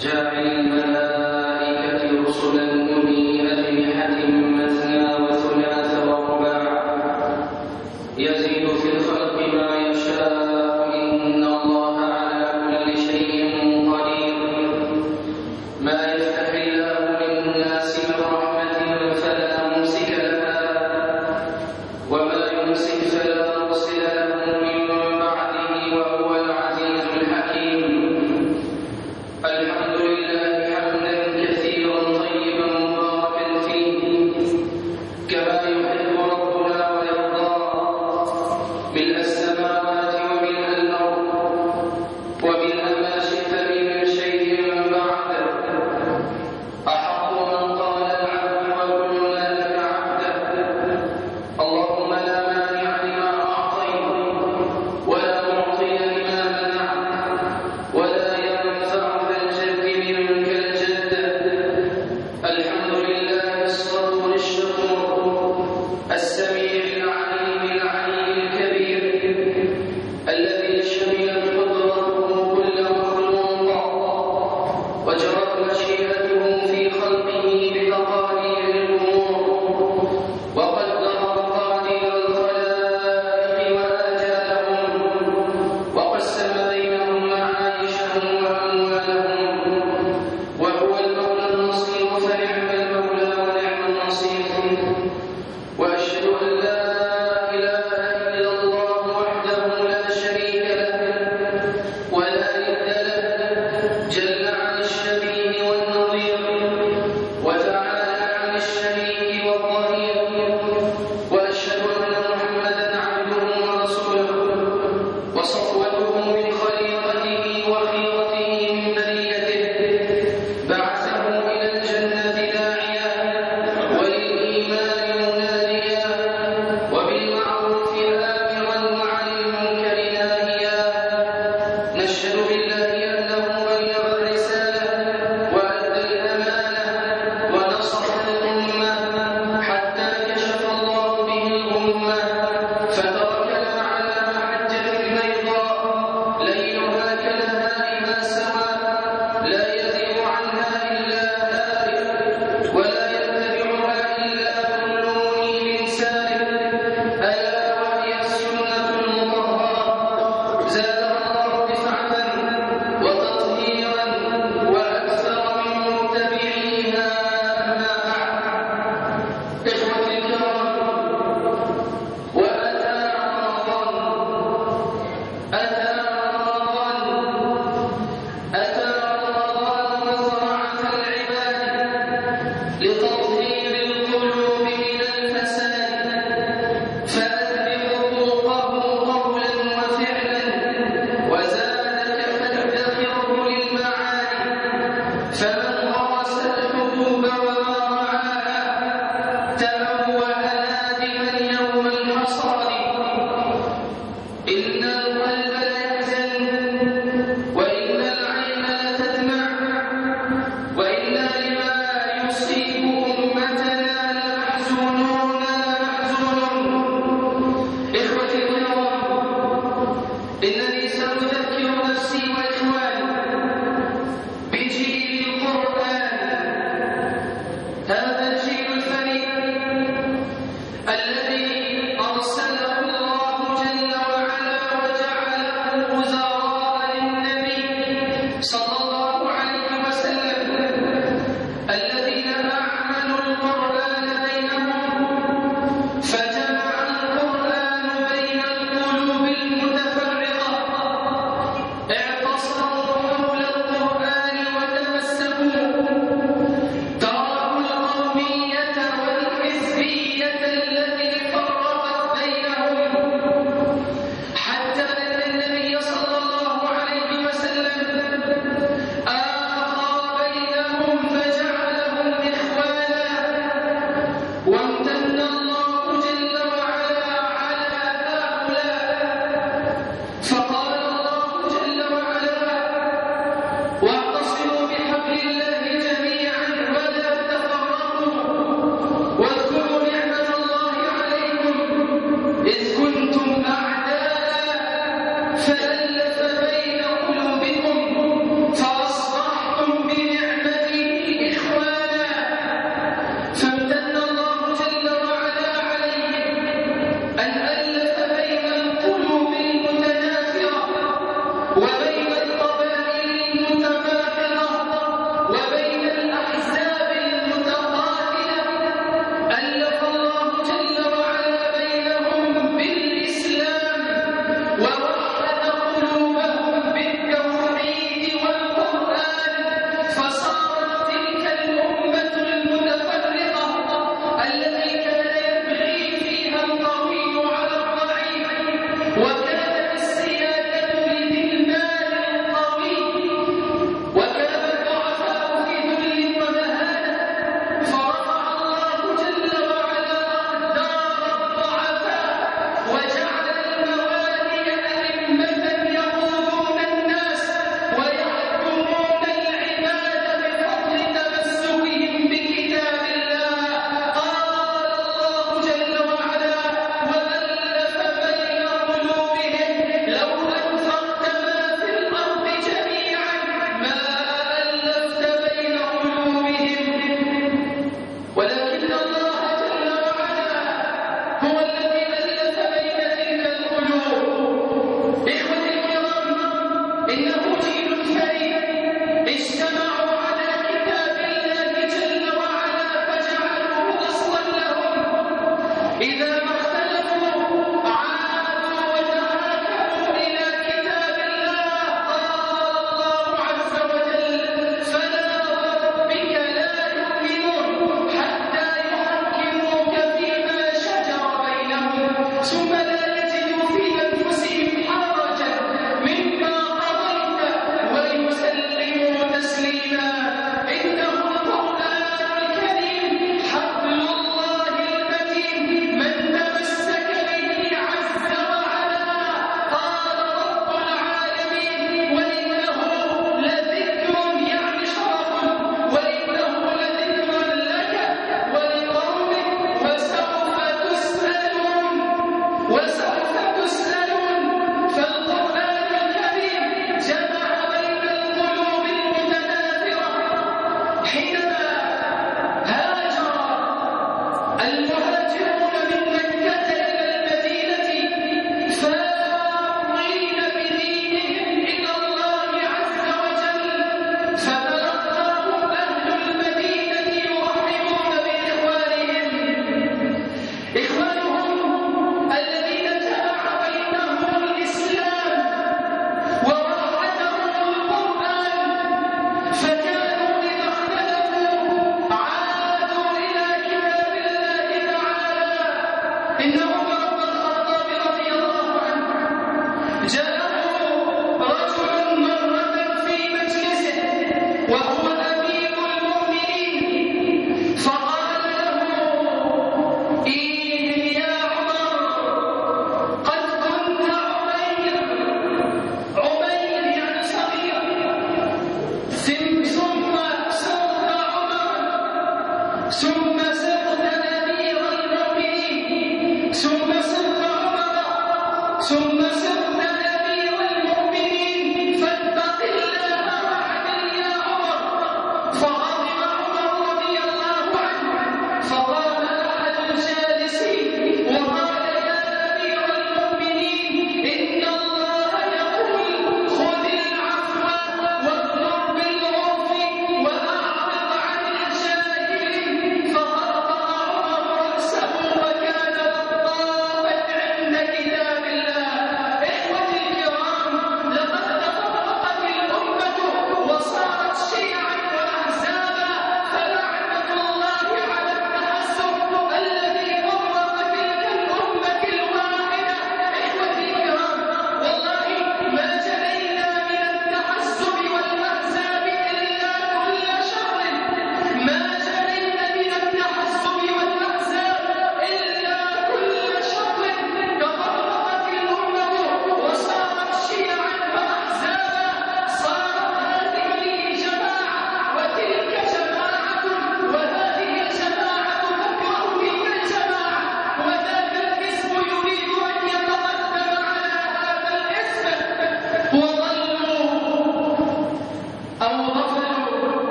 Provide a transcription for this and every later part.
جاعل الملائكة رسلا وجعل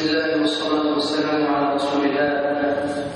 بسم الله والصلاة والسلام على رسول الله.